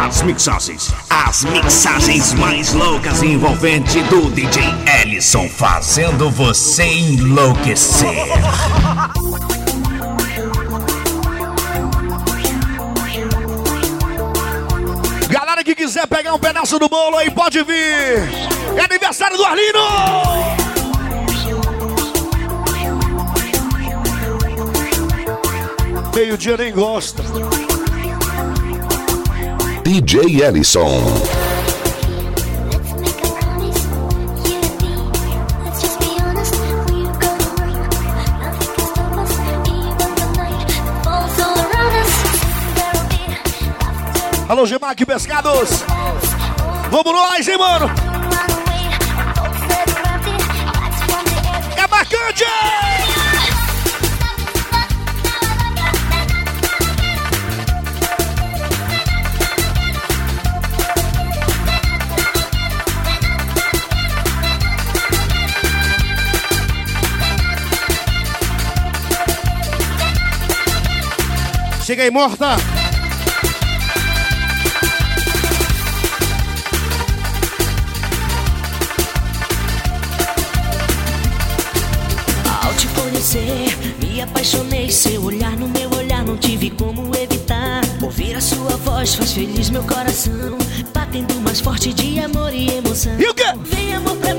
As mixagens, as mixagens mais loucas e envolventes do DJ Ellison, fazendo você enlouquecer. Galera que quiser pegar um pedaço do bolo aí, pode vir. É aniversário do Arlindo! Meio-dia nem gosta. DJ Ellison. Alô, Gemac Pescados. Vamos nós, hein, mano? Chega aí, morta! Ao te conhecer, me apaixonei. Seu olhar no meu olhar, não tive como evitar. Ouvir a sua voz faz feliz meu coração. Batendo mais forte de amor e emoção. E o quê? Vem amor pra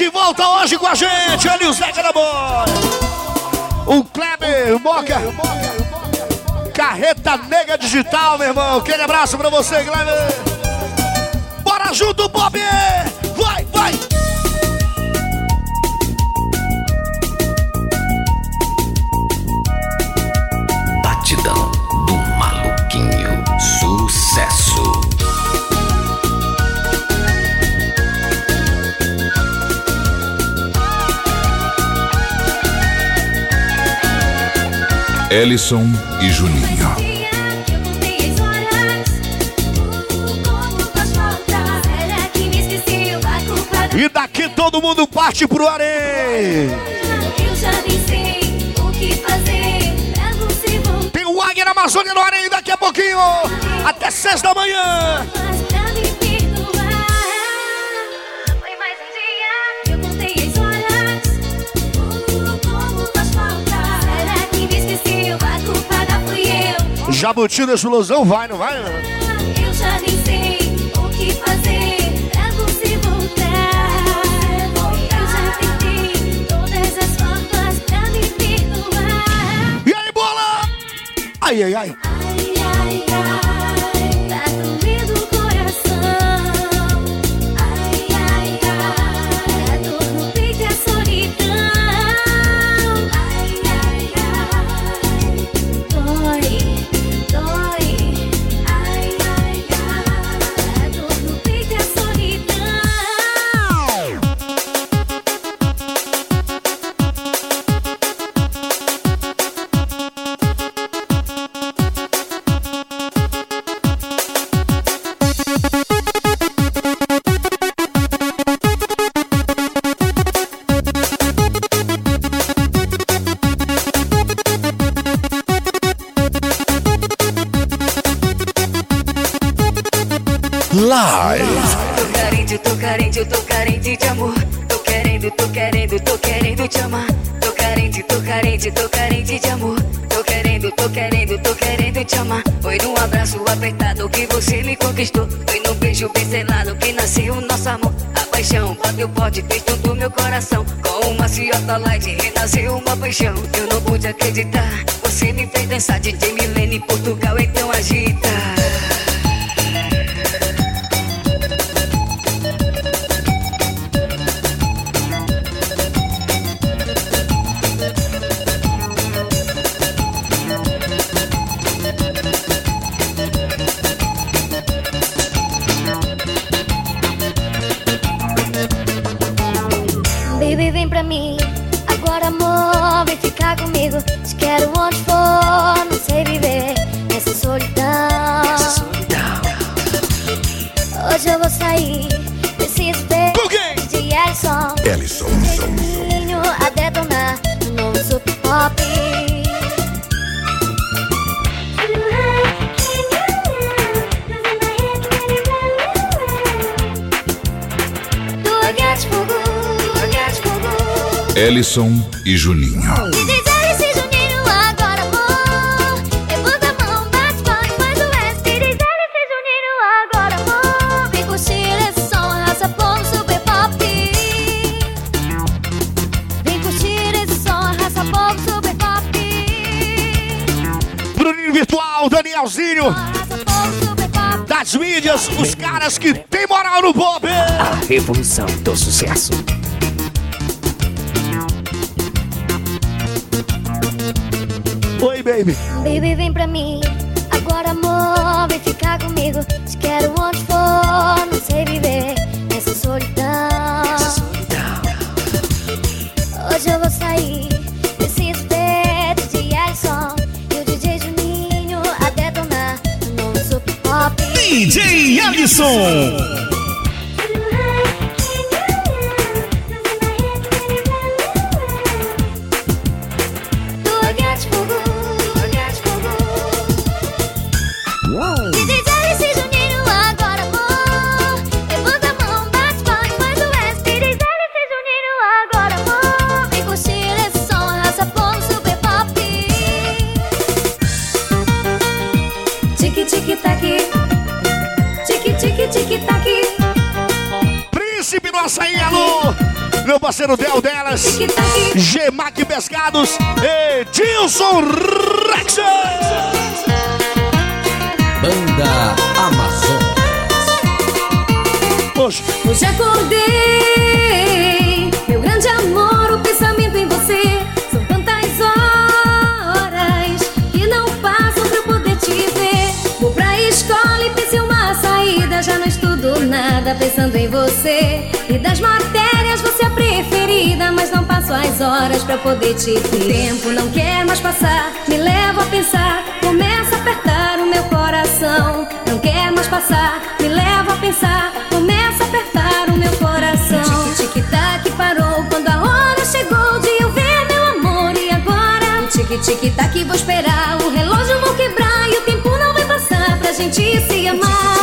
de volta hoje com a gente, e o Zeca da Bola. O Kleber Moca. Carreta Negra Digital, meu irmão. Aquele abraço pra você, Kleber. Bora junto, Bob! Ellison e Juninho. E daqui todo mundo parte pro Arém. Eu já nem sei o que fazer pra você voltar Tem o Águia na Amazônia no Arém daqui a pouquinho. Até seis da manhã. Jabuti da explosão vai, não vai? Eu já nem sei o que fazer pra você voltar. Eu já tentei todas as formas pra me perdoar. E aí, bola? Ai, ai, ai. Ai, ai, ai, Ellison. Ellison. Juninho a detonar no novo super pop. Ellison e Juninho. Que tem moral no pop. A revolução do sucesso. Oi, baby. Baby, vem pra mim. Agora, amor, vem ficar comigo. DJ parceiro Del delas. Gemac Pescados. Edilson Rex. Banda Amazonas. Poxa, Hoje acordei, meu grande amor, o pensamento em você. São tantas horas que não passam pra eu poder te ver. Vou pra escola e pensei uma saída, já não estudo nada pensando em você. E das matérias as horas pra poder te ver. O tempo não quer mais passar, me leva a pensar, começa a apertar o meu coração. Não quer mais passar, me leva a pensar, começa a apertar o meu coração. Tic-tac parou quando a hora chegou de eu ver meu amor e agora. Tic-tic-tac vou esperar, o relógio vou quebrar e o tempo não vai passar pra gente se amar.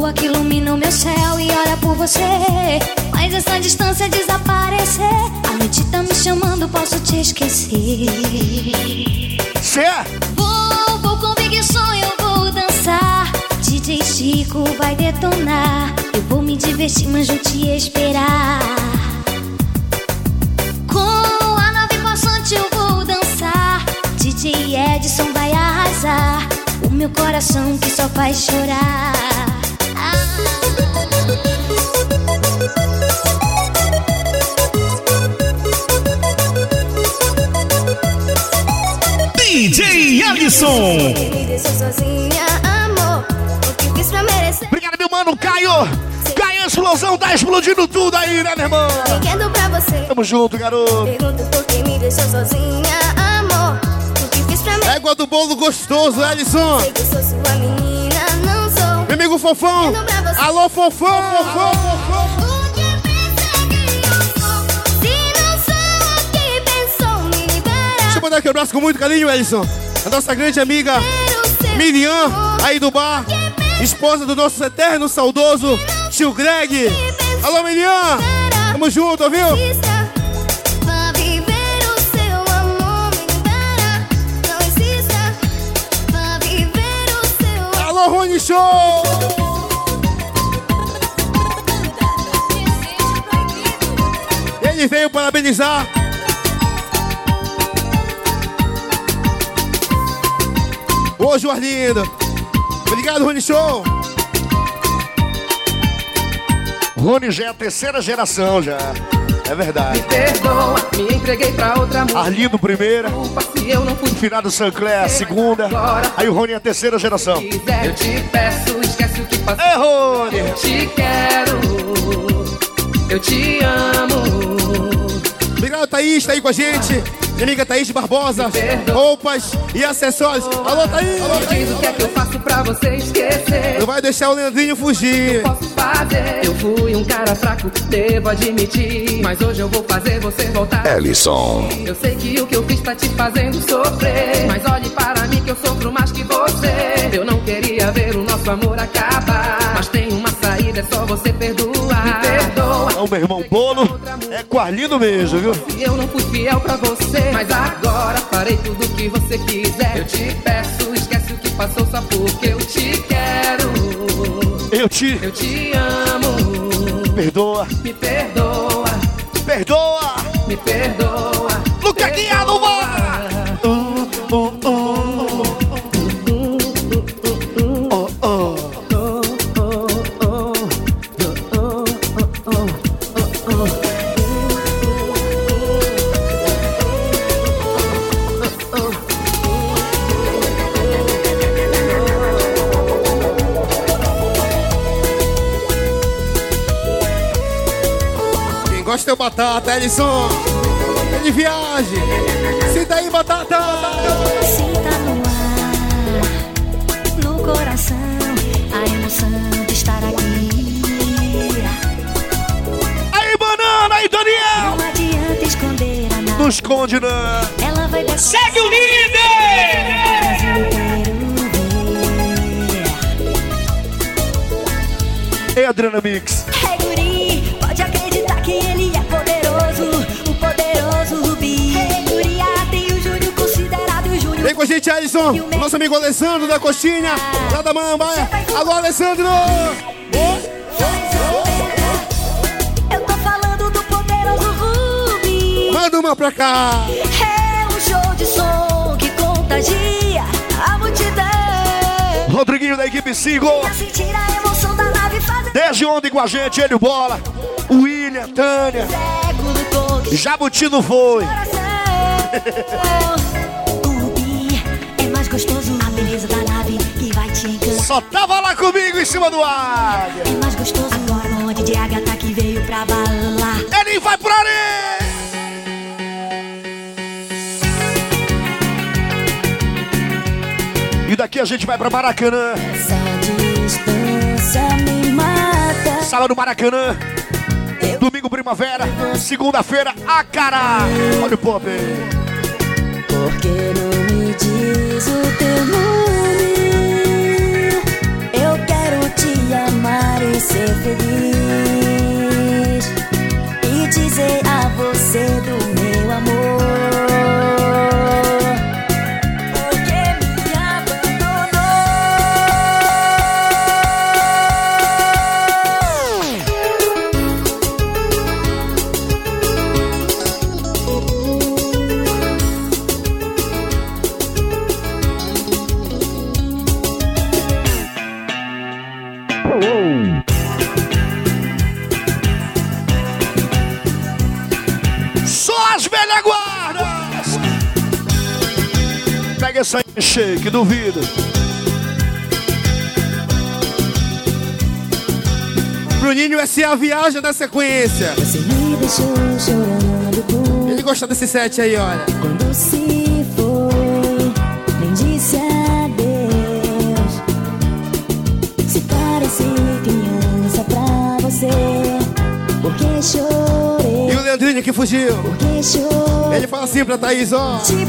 Lua que ilumina o meu céu e olha por você. Mas essa distância desaparecer. A noite tá me chamando, posso te esquecer. cê é? Vou, vou com Big Som, eu vou dançar. DJ Chico vai detonar. Eu vou me divertir, mas vou te esperar. Com a nave passante eu vou dançar. DJ Edson vai arrasar. O meu coração que só faz chorar. Pra merecer? Obrigado, meu mano Caio. Caio Explosão tá explodindo tudo aí, né, meu irmão? Tamo junto, garoto. Pergunto? Égua do bolo gostoso, sou. Meu amigo Fofão. Alô, Fofão, Fofão, Fofão. O que pensa que eu sou? Se não sou o que pensou, me libera. Deixa eu mandar aqui um abraço com muito carinho, Ellison. A nossa grande amiga Miriam, aí do bar. Esposa do nosso eterno saudoso tio Greg. Alô, Miriam. Tamo junto, ouviu? Vá viver o Ele veio parabenizar. Ô, Joarlindo. Obrigado, Rony Show. Rony já é a terceira geração já. É verdade. Perdoa, me entreguei pra outra mulher. Arlindo, primeira. Culpa se eu não fui Finado Sancler, a segunda. Aí o Rony é a terceira geração. quiser. Eu te peço, esquece o que passou. É, Rony. Eu te quero, eu te amo. Obrigado, Thaís, tá aí com a gente. Minha amiga Thaís Barbosa. Roupas e acessórios. Alô, Thaís. Alô, Thaís. diz o que é que eu faço pra você esquecer. Não vai deixar o Leandrinho fugir. Posso fazer. Eu fui um cara fraco, devo admitir. Mas hoje eu vou fazer você voltar. Ellison. Eu sei que o que eu fiz tá te fazendo sofrer. Mas olhe para mim que eu sofro mais que você. Eu não queria ver o nosso amor acabar. Mas tem uma saída, é só você perdoar. Me perdoa. Ó, o meu irmão Bolo é com Arlindo mesmo, viu? Se eu não fui fiel pra você. Mas agora farei tudo o que você quiser. Eu te peço, esquece o que passou só porque eu te quero. Eu te Eu te amo. perdoa. Me perdoa, Perdoa. me perdoa. Luca Guiado, vai. Quem gosta é Batata, Ellison. De viagem. Senta aí, Batata. Sinta no ar, no coração, a emoção de estar aqui. Aí, banana, aí, Daniel. Não adianta esconder a nada. Não esconde, não. Ela vai decorar Segue o líder! Ei, Adriana Mix. Com a gente, Ellison. Nosso amigo Alessandro da Coxinha, lá da Mambaia. Alô, Alessandro. Eu tô falando do poderoso Rubi. Manda uma pra cá. É um show de som que contagia a multidão. Rodriguinho da equipe Single. Desde ontem com a gente, ele o Bola. O William, Tânia. Jabuti não foi. Gostoso. A beleza da nave que vai te encantar. Só tava lá comigo em cima do ar. É mais gostoso agora o bonde de Agatha que veio pra balar. Ele vai por ali. E daqui a gente vai pra Maracanã. Essa distância me mata. Sala do Maracanã. Domingo, primavera. Segunda-feira, a cara. Olha o pop. Porque diz o teu nome? Eu quero te amar e ser feliz. Shake, duvido. Bruninho S.A. viaja na sequência. Você me deixou chorando por Ele gosta desse set aí, olha. Quando se foi, nem disse adeus. Se parece criança pra você, porque E chorei, o Leandrinho que fugiu. porque chorei. Ele fala assim pra Thaís, ó. Te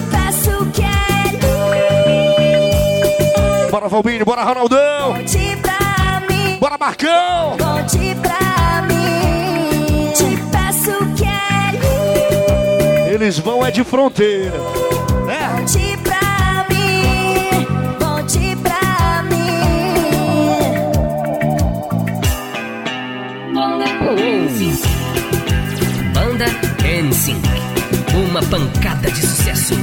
Bora, Valbini, bora, Ronaldão. volte pra mim. Bora, Marcão! Conte pra mim. Te peço que é Eles vão é de fronteira. É. Conte pra mim. Conte pra mim. Banda NSYNC. Uma pancada de sucesso.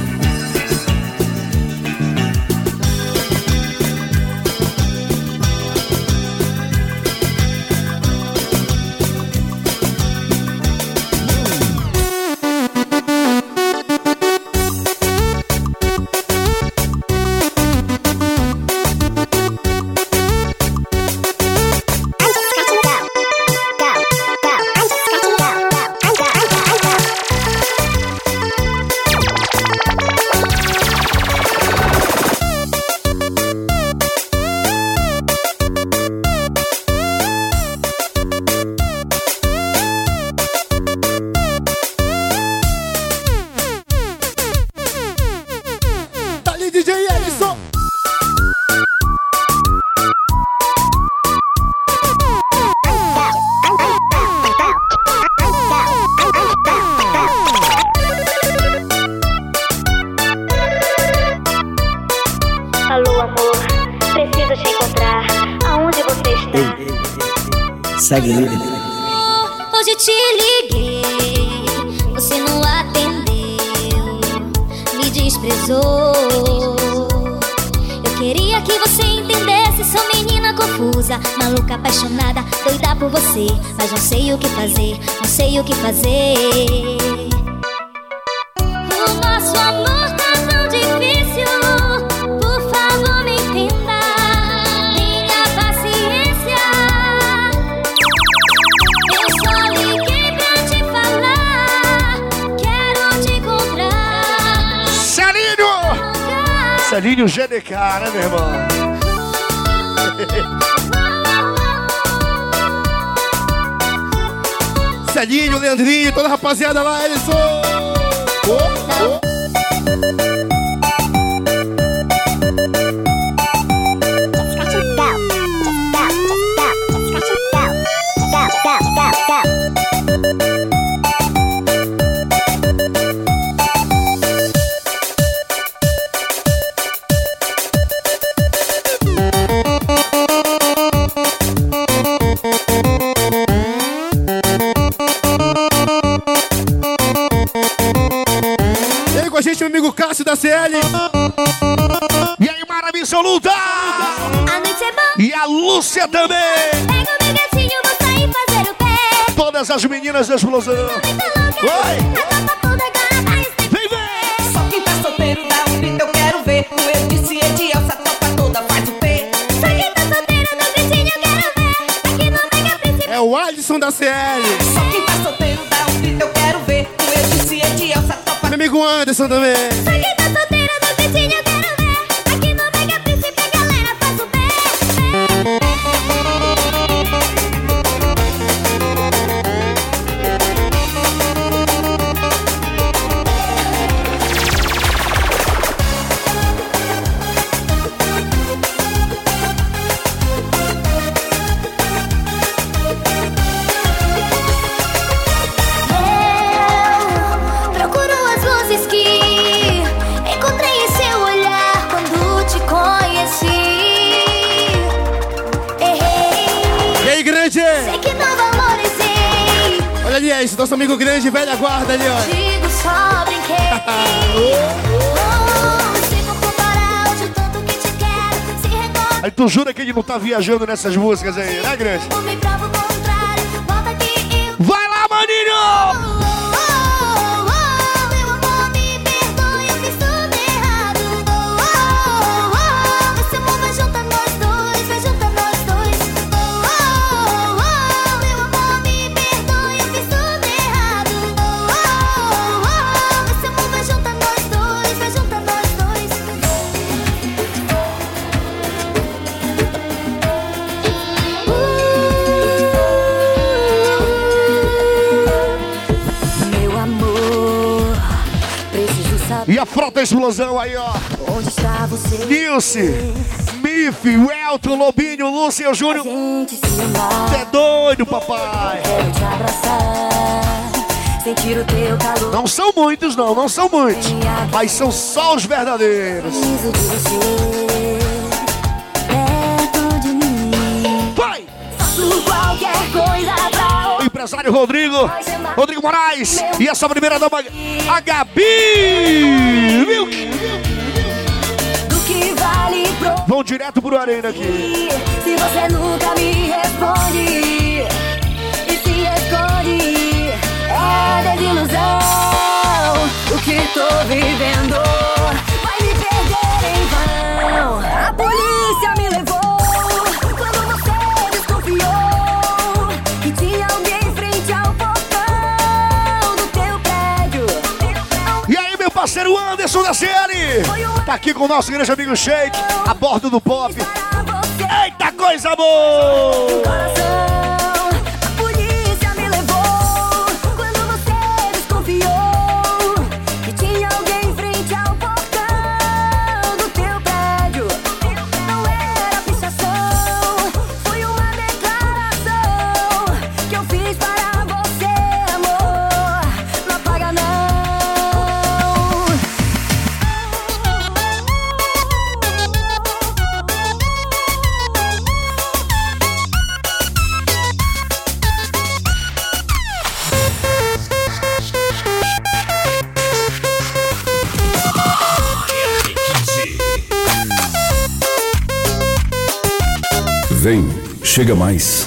Cássio da CL. E aí, Maravilha Absoluta! A noite é boa, E a Lúcia também! pega o meu gatinho, vou sair fazer o pé. Todas as meninas da explosão! Oi! A copa toda agora vai ser. Vem, vem! Só quem tá solteiro dá um grito, eu quero ver. O eu disse Ediel, essa tropa toda faz o P. Só quem tá solteiro no gritinho, eu quero ver. Aqui no Mega Príncipe. É o Alisson da CL. Só quem tá solteiro dá um grito, eu quero ver. Amigo Anderson também. Só quem tá solteiro no gritinho, eu nosso amigo grande, velha guarda ali, ó. Digo só brinquei. Aí tu jura que ele não tá viajando nessas músicas aí, né, grande? Explosão aí, ó. onde está você. Nilce, Bife, o Elton, o Lobinho, Lúcio e Júnior. Gente se amar. Cê é doido, papai. Quero te abraçar. Sentir o teu calor. Não são muitos, não, não são muitos. Mas são só os verdadeiros. Preciso de você. Perto de mim. Vai! Faço qualquer coisa pra O empresário Rodrigo, Rodrigo Moraes e essa primeira dama, a Gabi. Que vale Vão direto pro Arena aqui. Se você nunca me responde E se esconde É desilusão O que tô vivendo Anderson da CL. Tá aqui com o nosso grande amigo Shake, a bordo do pop. Eita coisa boa! Chega mais.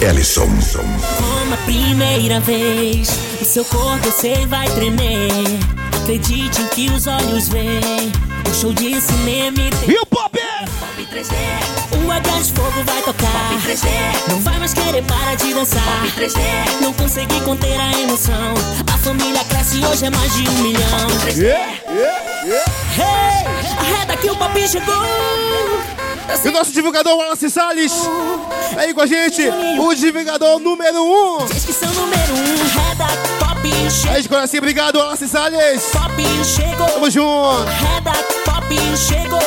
Ellison. Como a primeira vez, o seu corpo sei vai tremer. Acredite em que os olhos veem. O show de cinema e tem E o pop? pop 3D. O H de fogo vai tocar. Pop 3D. Não vai mais querer parar de dançar. Pop 3D. Não consegui conter a emoção. A família cresce hoje é mais de um milhão. Pop 3D. Hey, arreda que o pop chegou. E o nosso divulgador Wallace Salles. Aí com a gente, o divulgador número 1. Um. Diz que são número um. Reda, pop chegou. Aí de coração, obrigado, Wallace Salles. Pop chegou. Tamo junto. Pop chegou.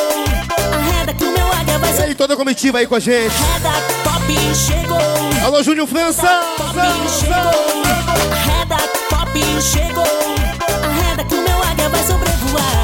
Que o meu águia vai E aí, toda a comitiva aí com a gente. Chegou. Alô, Júnior França. Chegou. Arreda, pop chegou. Arreda que o meu águia vai sobrevoar.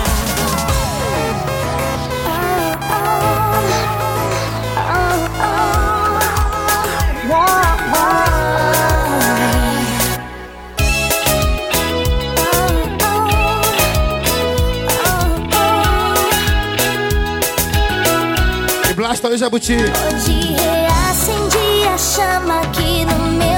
Blasta aí, Jabuti. Hoje reacendi a chama aqui no meu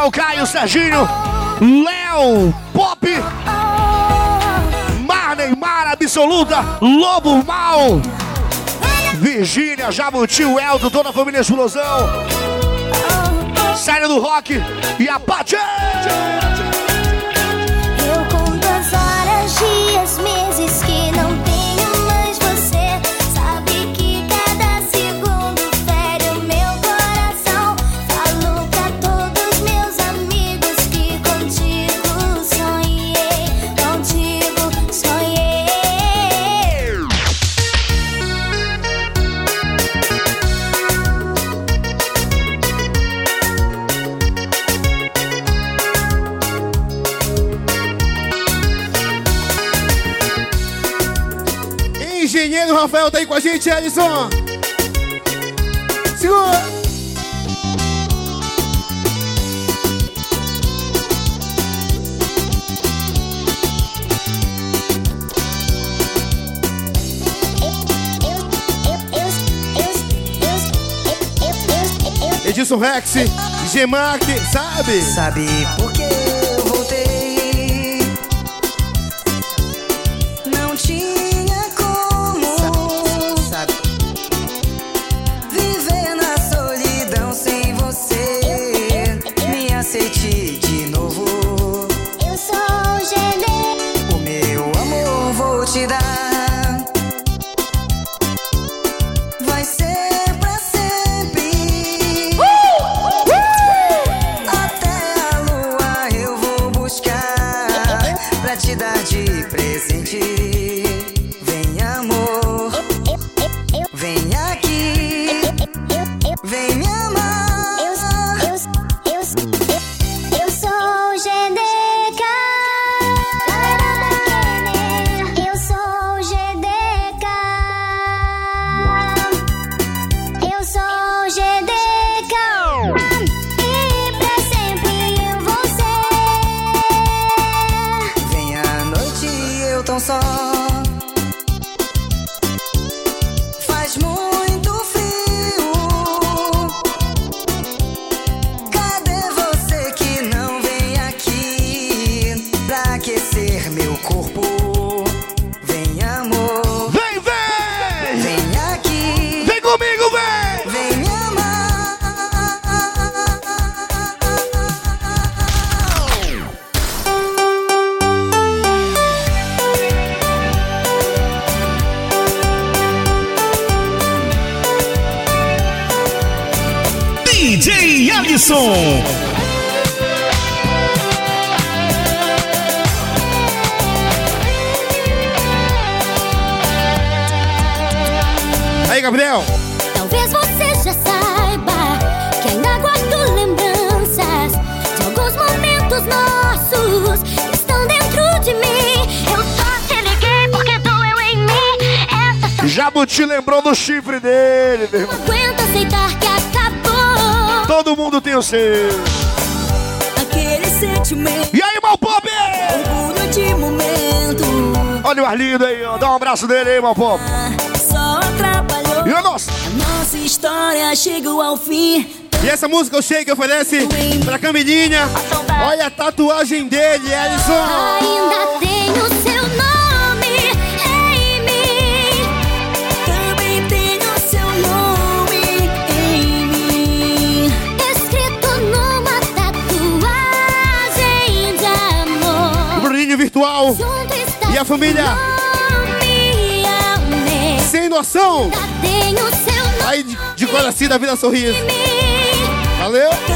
Carol, Caio, Serginho, Léo, Pop, Mar Neymar, Absoluta, Lobo Mal, Virgínia, Jabuti, Eldo, toda a família Explosão, Série do Rock e a Paty. Rafael tá aí com a gente, Alisson. Segura. Edson Rex, Gemark, sabe? Sabe por E aí, mal pop! Olha o Arlindo aí, ó. Dá um abraço dele aí, mal pop. Só atrapalhou. E o nosso? A nossa história chegou ao fim. E essa música eu sei que oferece pra Camilinha. Então tá. Olha a tatuagem dele, Ellison. Ainda a família? Sem noção! Aí de, de coração assim da vida sorriso. Valeu!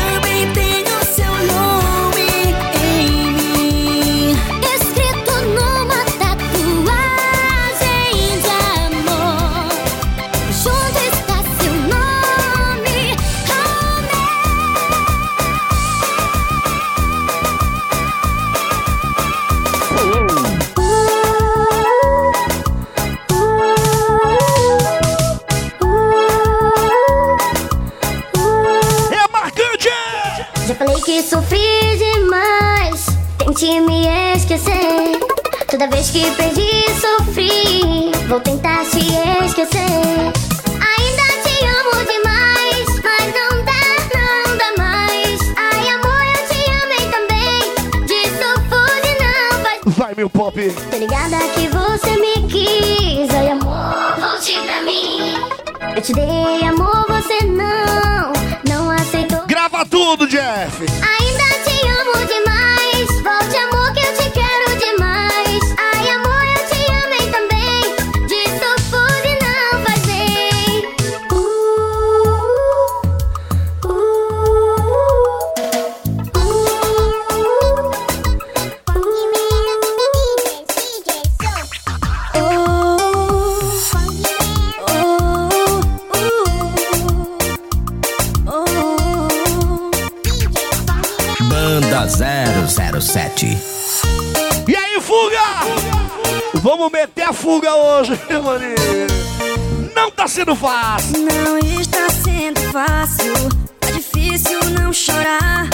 traffic. Fácil. Não está sendo fácil, tá difícil não chorar.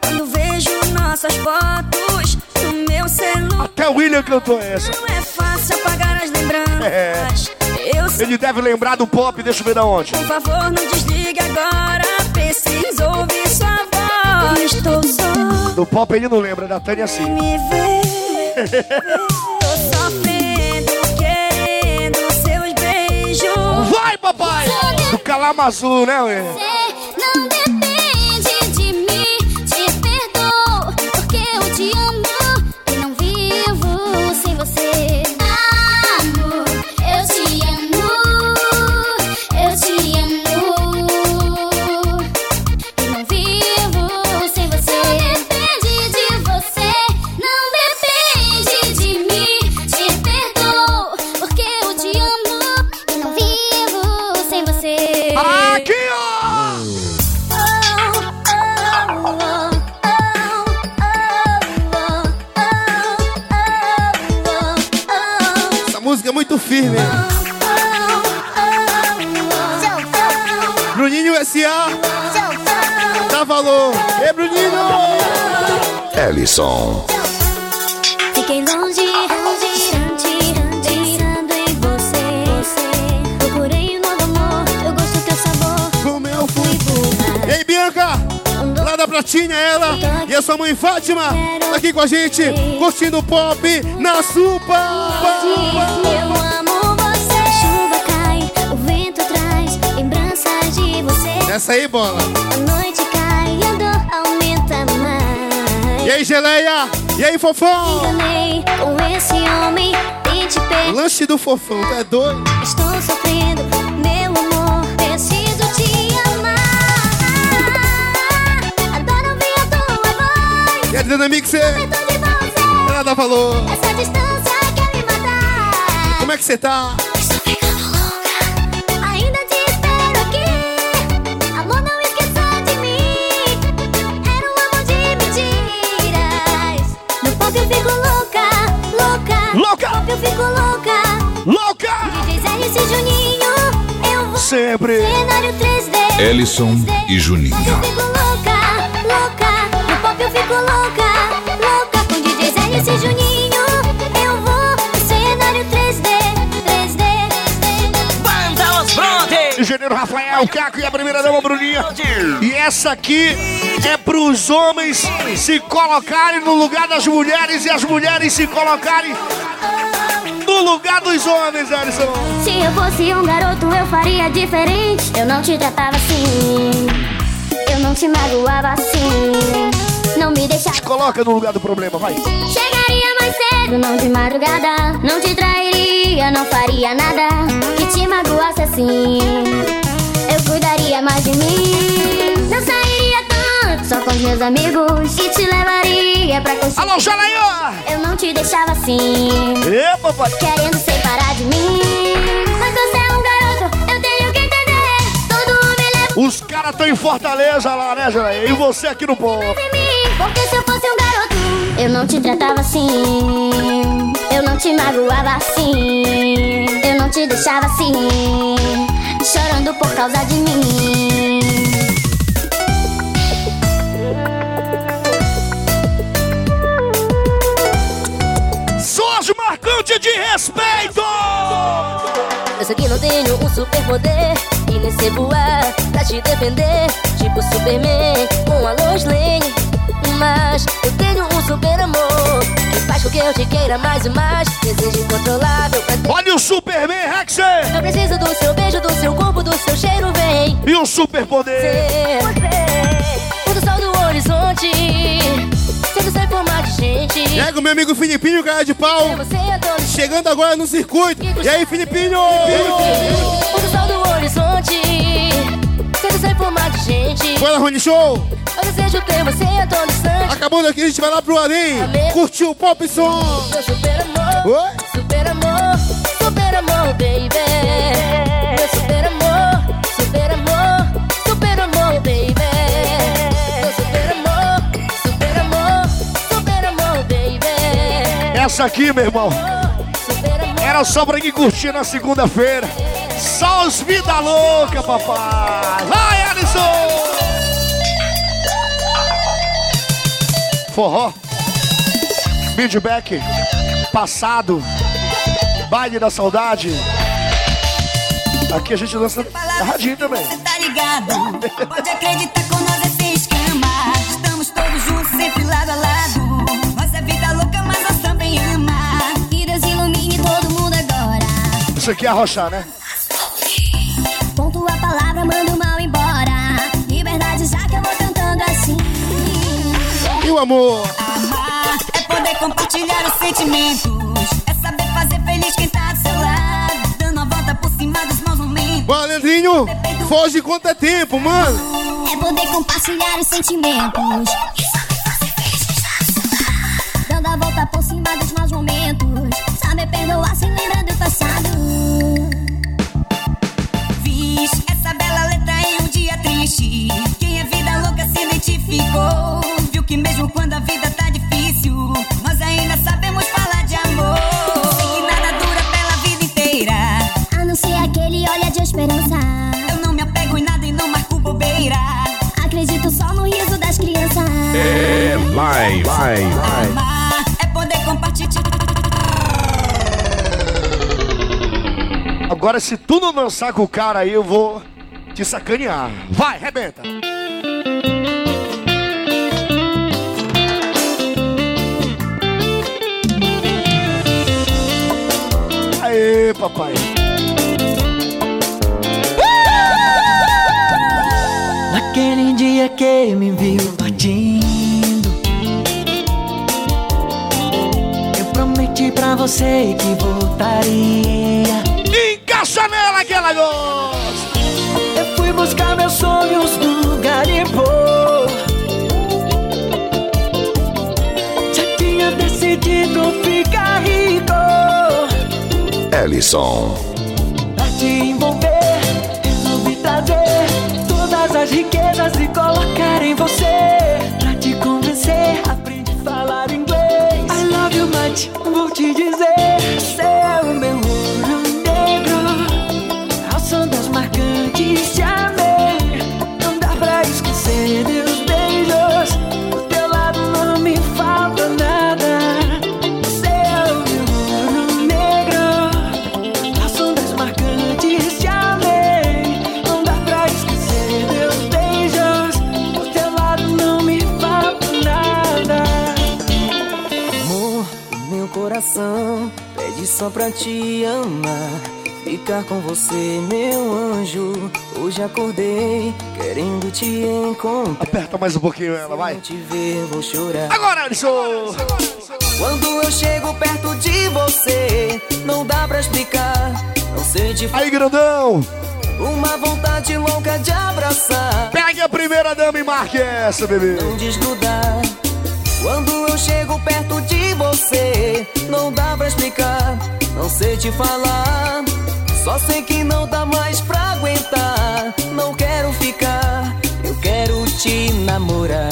Quando vejo nossas fotos no meu celular. Até o William cantou essa. Não é fácil apagar as lembranças. É. Ele deve lembrar do pop, deixa eu ver da onde. por favor, não desligue agora. Preciso ouvir sua voz. Estou só Do pop ele não lembra, da Tânia sim. me papai! Do Calamazu, né, ué? Não O meu Fui burra. Ei, Bianca! Lá da Pratinha, ela e a sua mãe Fátima tá aqui com a gente, curtindo o pop na Supa! Eu amo você. Chuva cai, o vento traz lembranças de você. Essa aí, bola! Aí, Geleia? E aí, Fofão? Enganei com esse homem e te perdi. Lanche do Fofão, tá é doido? Estou sofrendo, meu amor, preciso te amar. Adoro ouvir a tua voz. E a Dana você. Ela dá valor! Essa distância quer me matar. Como é que você tá? Fico louca. Louca! DJ Zé e Juninho. Eu vou. Sempre. Cenário 3D. Ellison 3D. e Juninho. Eu fico louca, louca. No pop eu fico louca, louca. Com DJ Zé e Juninho. Eu vou. Cenário 3D. 3D. 3D. Banda Os Brothers. Engenheiro Rafael, Caco e a primeira dama Bruninha. E essa aqui é pros homens se colocarem no lugar das mulheres e as mulheres se colocarem lugar dos homens, Alisson. Se eu fosse um garoto, eu faria diferente. Eu não te tratava assim. Eu não te magoava assim. Não me deixava. Se coloca no lugar do problema, vai. Chegaria mais cedo, não de madrugada. Não te trairia, não faria nada que te magoasse assim. Eu cuidaria mais de mim. Não sairia tanto só com os meus amigos. E te levaria pra curtir. Alô, Jalaio! Eu não te deixava assim. Ê, papai. Querendo separar de mim. Mas você é um garoto, eu tenho que entender. Todo homem leva Os caras estão em Fortaleza lá, né, Jalaio? E você aqui no povo. Porque se eu fosse um garoto, eu não te tratava assim. Eu não te magoava assim. Eu não te deixava assim. Chorando por causa de mim. De respeito! Eu sei que não tenho um super poder E nem sei voar pra te defender Tipo Superman com a Lois Lane Mas eu tenho um super amor Que faz com que eu te queira mais e mais Desejo incontrolável pra ter Olha o Superman, Rexer! Eu preciso do seu beijo, do seu corpo, do seu cheiro, vem E o superpoder? Quando o sol do horizonte gente Pega o meu amigo Filipinho, cara de pau. É Chegando agora no circuito. E aí, Filipinho? O sol do horizonte Sedução em forma de gente Bora, Rony Show. Eu desejo ter você a todo instante Acabando aqui, a gente vai lá pro Além. Curtiu o Pop Som. Meu super amor Oi? Super amor Super amor, baby Essa aqui, meu irmão. Era só pra quem curtir na segunda-feira. Só os vida louca, papai. Vai, Alisson! Forró. Feedback. Passado. Baile da saudade. Aqui a gente dança radinho também. Tá ligado? Pode acreditar Isso aqui é arrochar, né? Ponto a palavra, mando mal embora. Liberdade já que eu vou cantando assim. E o amor? Amar é poder compartilhar os sentimentos. É saber fazer feliz quem tá do seu lado. Dando a volta por cima dos maus momentos. Bora, Leandrinho. Foge quanto é tempo, mano. É poder compartilhar os sentimentos. Dando a volta por cima dos maus momentos. Saber perdoar sem lembrar do passado. Fiz Agora, se tu não dançar com o cara aí, eu vou te sacanear. Vai, rebenta. Aê, papai. Naquele dia que me viu partindo Eu prometi pra você que voltaria Encaixa nela que ela gosta Eu fui buscar meus sonhos no garimpo Já tinha decidido ficar rico Ellison. Pra te envolver, resolvi trazer todas as riquezas e colocar em você. Pra te convencer, aprendi a falar inglês. I love you much, vou te dizer. Pra te amar Ficar com você, meu anjo Hoje acordei querendo te encontrar Aperta mais um pouquinho ela, vai. te ver, vou chorar Agora, Alisson. Quando eu chego perto de você Não dá pra explicar Não sei te Aí, grandão. Uma vontade louca de abraçar Pegue a primeira dama e marque essa, bebê. Não desgrudar Quando eu chego perto de você Não dá pra explicar Não sei te falar. Só sei que não dá mais pra aguentar Não quero ficar Eu quero te namorar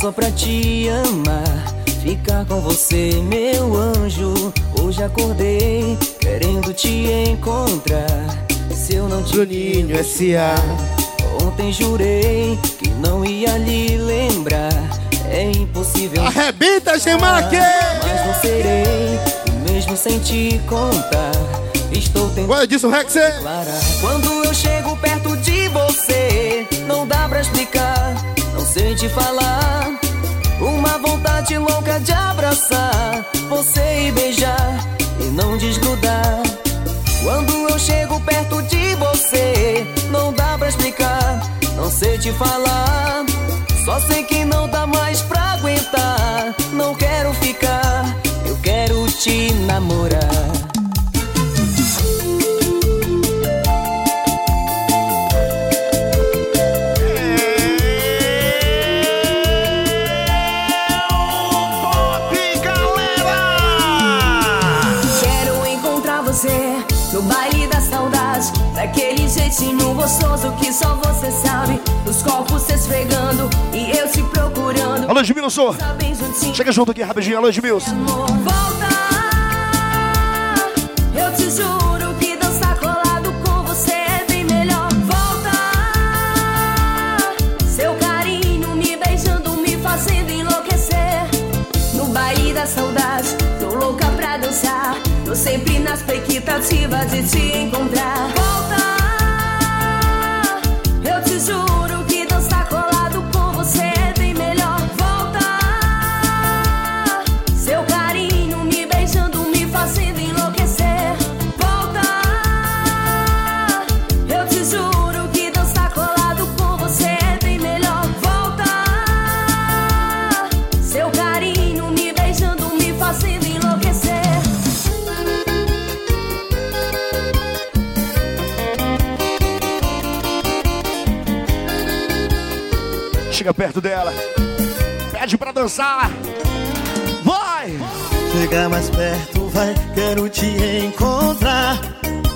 só pra te amar. Ficar com você, meu anjo. Hoje acordei querendo te encontrar. Se eu não te Juninho S.A. Ontem jurei que não ia lhe lembrar. É impossível. Arrebenta, Gemaque! Mas não serei o mesmo sem te contar. Estou tentando. Olha disso, declarar. Quando eu chego perto de você, não dá pra explicar, não sei te falar. Uma vontade louca de abraçar você e beijar e não desgrudar. Quando eu chego perto de você, não dá pra explicar, não sei te falar. Só sei que não dá mais pra aguentar. Não quero ficar, eu quero te namorar. Gostoso que só você sabe. Os copos se esfregando e eu te procurando. Alô, Edmilson. Chega junto aqui rapidinho. Alô, Edmilson. Volta, eu te juro que dançar colado com você é bem melhor. Volta, seu carinho me beijando, me fazendo enlouquecer. No baile da saudade, tô louca pra dançar. Tô sempre na expectativa de te encontrar. Volta, Chega perto dela. Pede pra dançar. Vai! Chega mais perto, vai, quero te encontrar.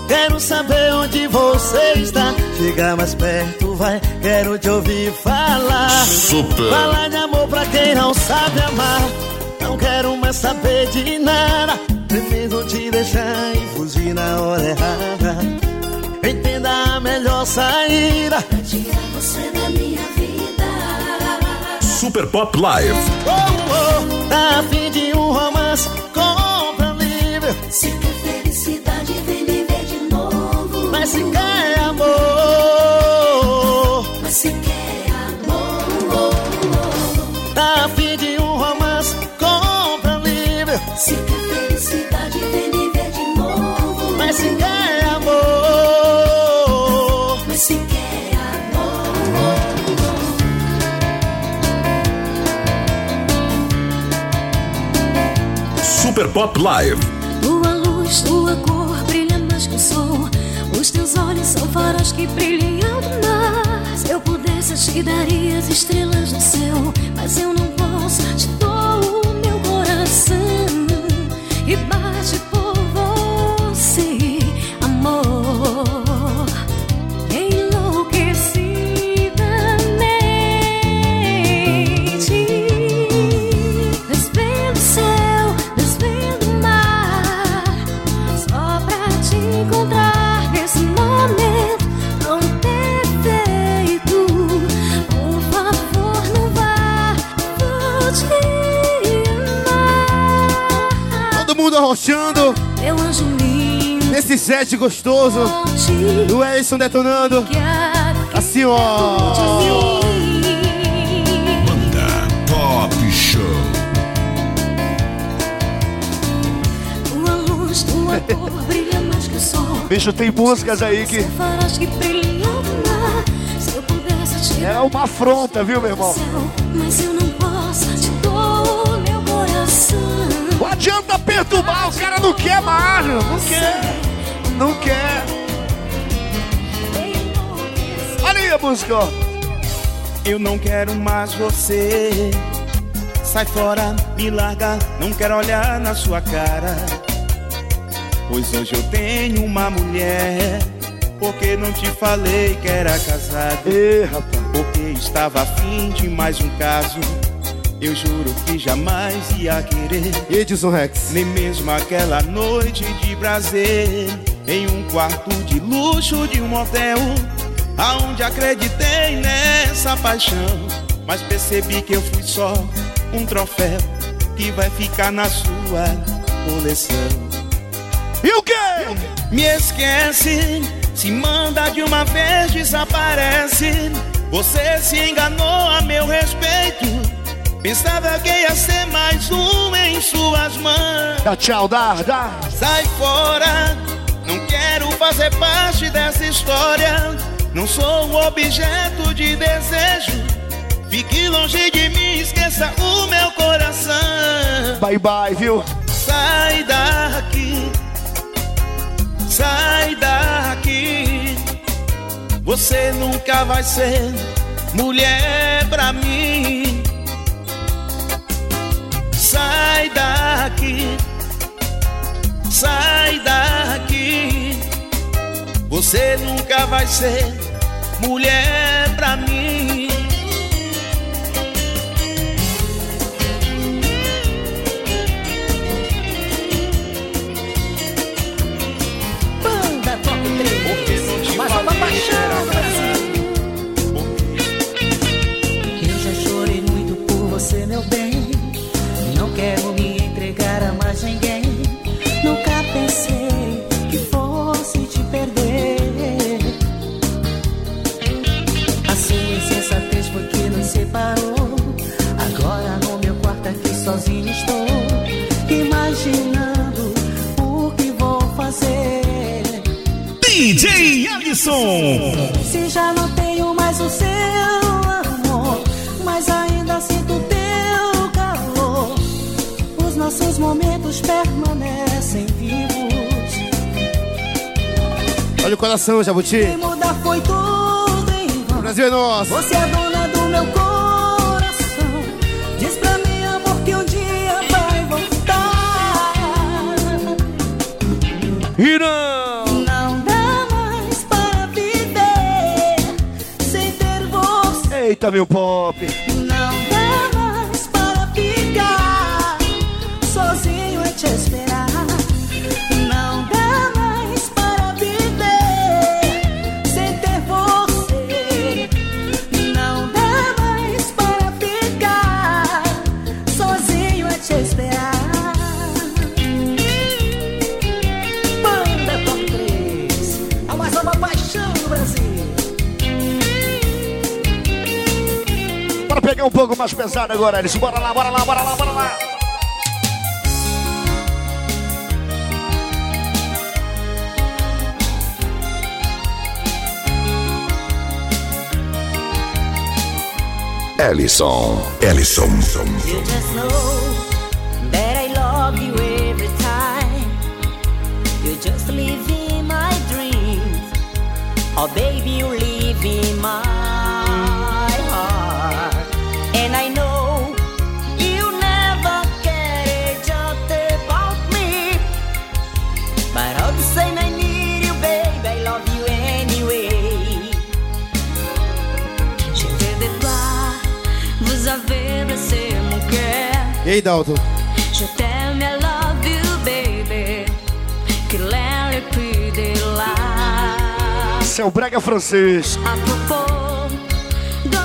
Quero saber onde você está. Chega mais perto, vai, quero te ouvir falar. Super. Falar de amor pra quem não sabe amar. Não quero mais saber de nada. Prefiro te deixar e fugir na hora errada. Entenda a melhor saída. Tirar você da. Super Pop Live. Oh, oh, tá a fim de um romance? Compra livre. Se Super Pop Live. tua luz, tua cor brilha mais que o sol. Os teus olhos são faróis que brilham alto mar. Se eu pudesse, eu te daria as estrelas do céu. Mas eu não posso, te dou o meu coração. E Arrochando Meu anjo lindo nesse set gostoso. Do Ellison detonando. Assim, ó. Top Show. Tua luz, tua cor brilha mais que o sol Bicho, tem músicas aí que Farás que brilham no mar Se eu pudesse te é uma afronta, viu, meu irmão? Mas eu não adianta perturbar, o cara não quer mais, não quer. Não quer. Olha aí a música, ó. Eu não quero mais você. Sai fora, me larga, não quero olhar na sua cara. Pois hoje eu tenho uma mulher. Porque não te falei que era casado. Ê, rapaz. Porque estava afim de mais um caso. Eu juro que jamais ia querer. Edson Rex. Nem mesmo aquela noite de prazer. Em um quarto de luxo de um motel. Aonde acreditei nessa paixão. Mas percebi que eu fui só um troféu. Que vai ficar na sua coleção. E o quê? Me esquece. Se manda de uma vez, desaparece. Você se enganou. Pensava que ia ser mais um em suas mãos. Dá tchau, dá, dá. Sai fora, não quero fazer parte dessa história. Não sou um objeto de desejo. Fique longe de mim, esqueça o meu coração. Bye bye, viu? Sai daqui, sai daqui. Você nunca vai ser mulher pra mim. Sai daqui, sai daqui. Você nunca vai ser mulher pra mim. Banda Top 3. Mais uma paixão do Brasil. Eu já chorei muito por você, meu bem. Não quero me entregar a mais ninguém. Nunca pensei que fosse te perder. A sua insensatez foi que nos separou. Agora no meu quarto aqui sozinho estou. Imaginando o que vou fazer. DJ Alisson. Se já não tenho mais o seu Nossos momentos permanecem vivos. Olha o coração, Jabuti. E mudar foi tudo em vão. O Brasil é nosso. Você é dona do meu coração. Diz pra mim, amor, que um dia vai voltar. E não! Não dá mais para viver sem ter você. Eita, meu pop! Um pouco mais pesado agora, Alisson. Bora lá, bora lá, bora lá, bora lá. Ellison. Ellison. You just know that I love you every time. You just live in my dreams. Oh, baby, E aí, Dalton? Je t'aime, I love you, baby. Que l'un le plus de là. Seu brega francês. Propos de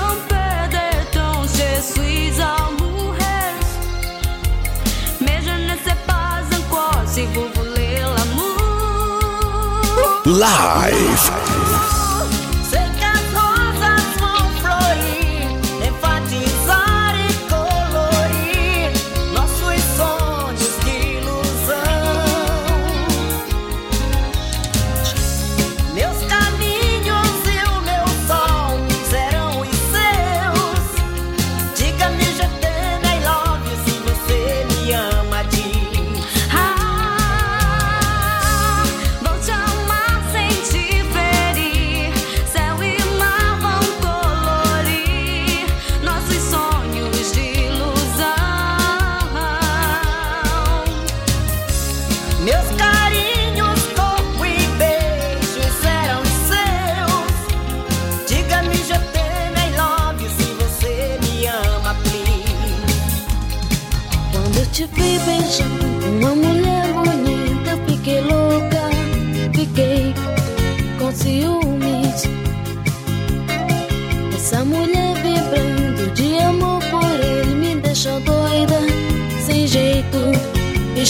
temps, je suis amoureuse. Mais je ne sais pas encore si vous voulez l'amour. Live.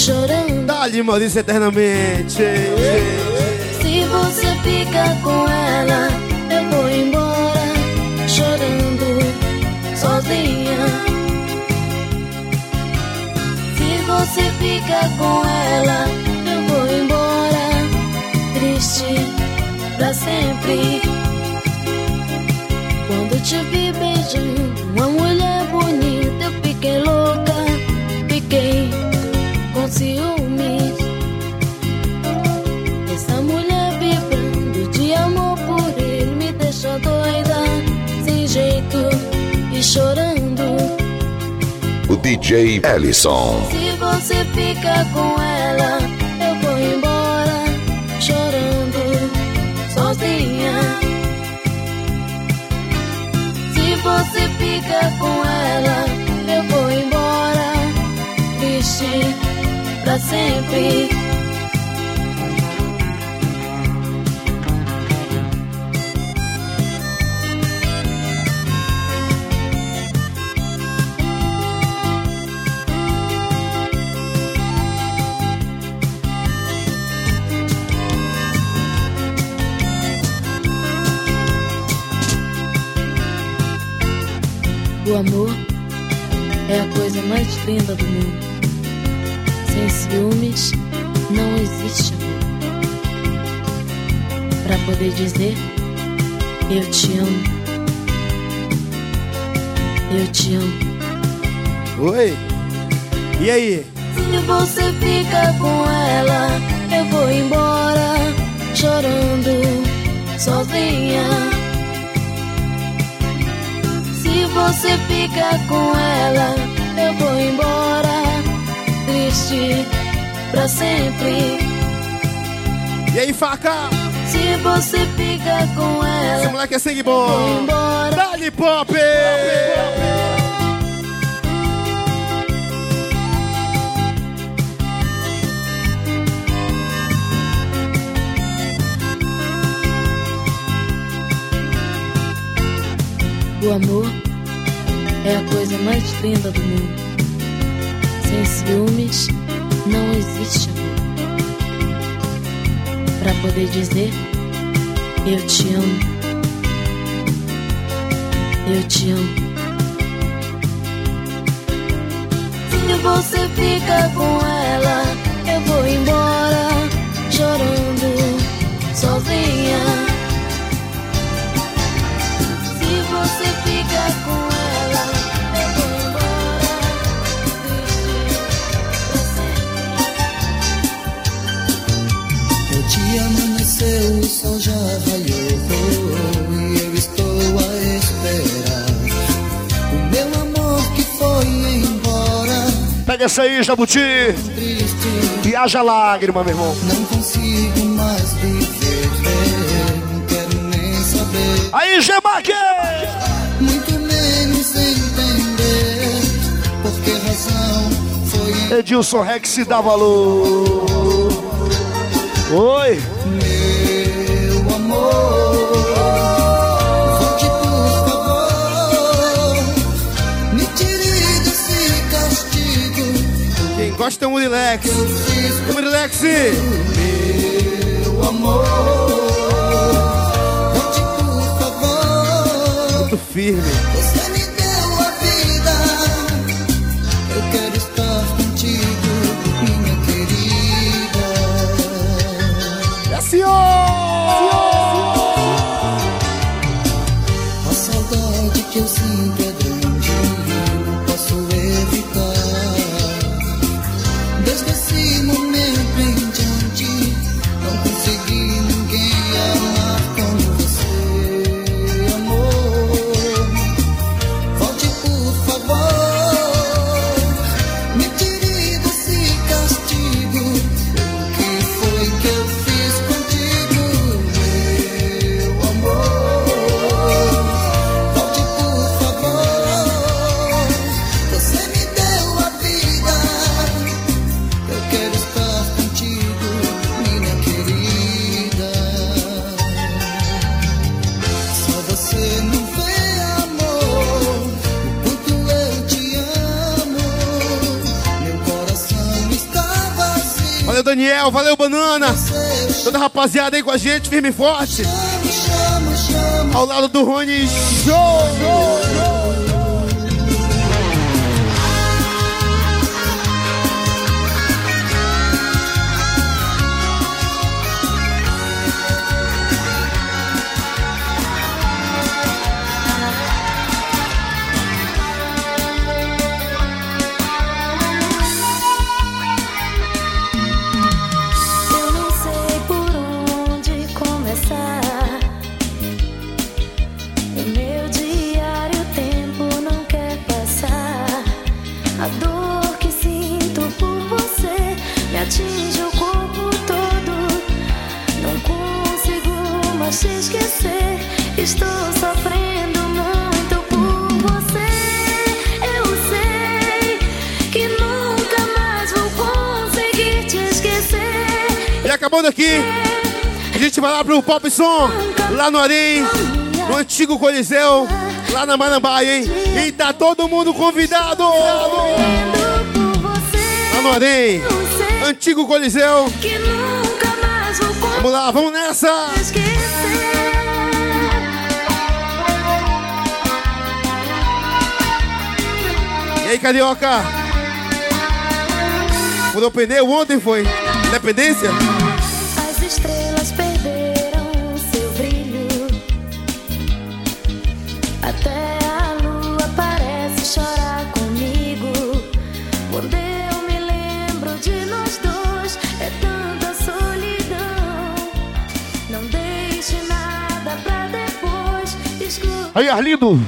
Chorando. Dá-lhe, Maurício, eternamente. Se você fica com ela, eu vou embora, chorando, sozinha. Se você fica com ela, eu vou embora, triste pra sempre. Quando te vi beijando uma mulher bonita, eu fiquei louca, ciúmes. Essa mulher vibrando de amor por ele me deixa doida, sem jeito e chorando. O DJ Ellison. Se você fica com ela, eu vou embora, chorando, sozinha. Se você fica com ela. Sempre. O amor é a coisa mais linda do mundo. Sem ciúmes não existe amor. Pra poder dizer eu te amo. Eu te amo. Oi. E aí? Se você fica com ela, eu vou embora chorando sozinha. Se você fica com ela, eu vou embora triste pra sempre. E aí, faca? Se você fica com ela, Esse moleque é sangue bom. Dali pop! O amor é a coisa mais linda do mundo. Sem ciúmes não existe amor. Pra poder dizer eu te amo. Eu te amo. Se você fica com ela, eu vou embora chorando sozinha. Se você fica com ela, amanheceu, o sol já raiou e eu estou a esperar. O meu amor que foi embora, Pega essa aí, Jabuti. E haja lágrima, meu irmão. não consigo mais viver, não quero nem saber. Aí, Gemaque! Muito menos entender por que razão foi Edilson Rex se dá valor. Oi. Gosta é o Murilex. Meu amor, volte, por favor. Muito firme. Você me deu a vida. Eu quero estar contigo, minha querida. É senhor! Toda rapaziada aí com a gente, firme e forte. Ao lado do Rony Show. Estou sofrendo muito por você. Eu sei que nunca mais vou conseguir te esquecer. E acabando aqui, a gente vai lá pro Pop Som, lá no Arém, no antigo Coliseu, lá na Marambaia, hein? E tá todo mundo convidado! Lá no Arém, antigo Coliseu. Vamos lá, vamos nessa! E aí, carioca? Mudou o pneu ontem foi? Independência? As estrelas perderam seu brilho. Até a lua parece chorar comigo. Quando eu me lembro de nós dois, é tanta solidão. Não deixe nada pra depois. Escuta Aí, Arlindo.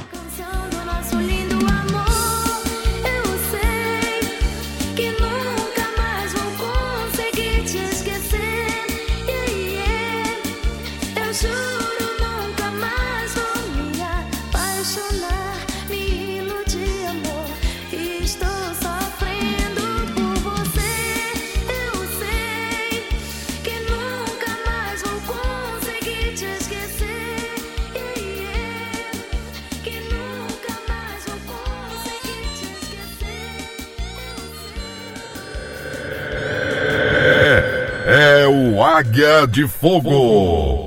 Águia de Fogo.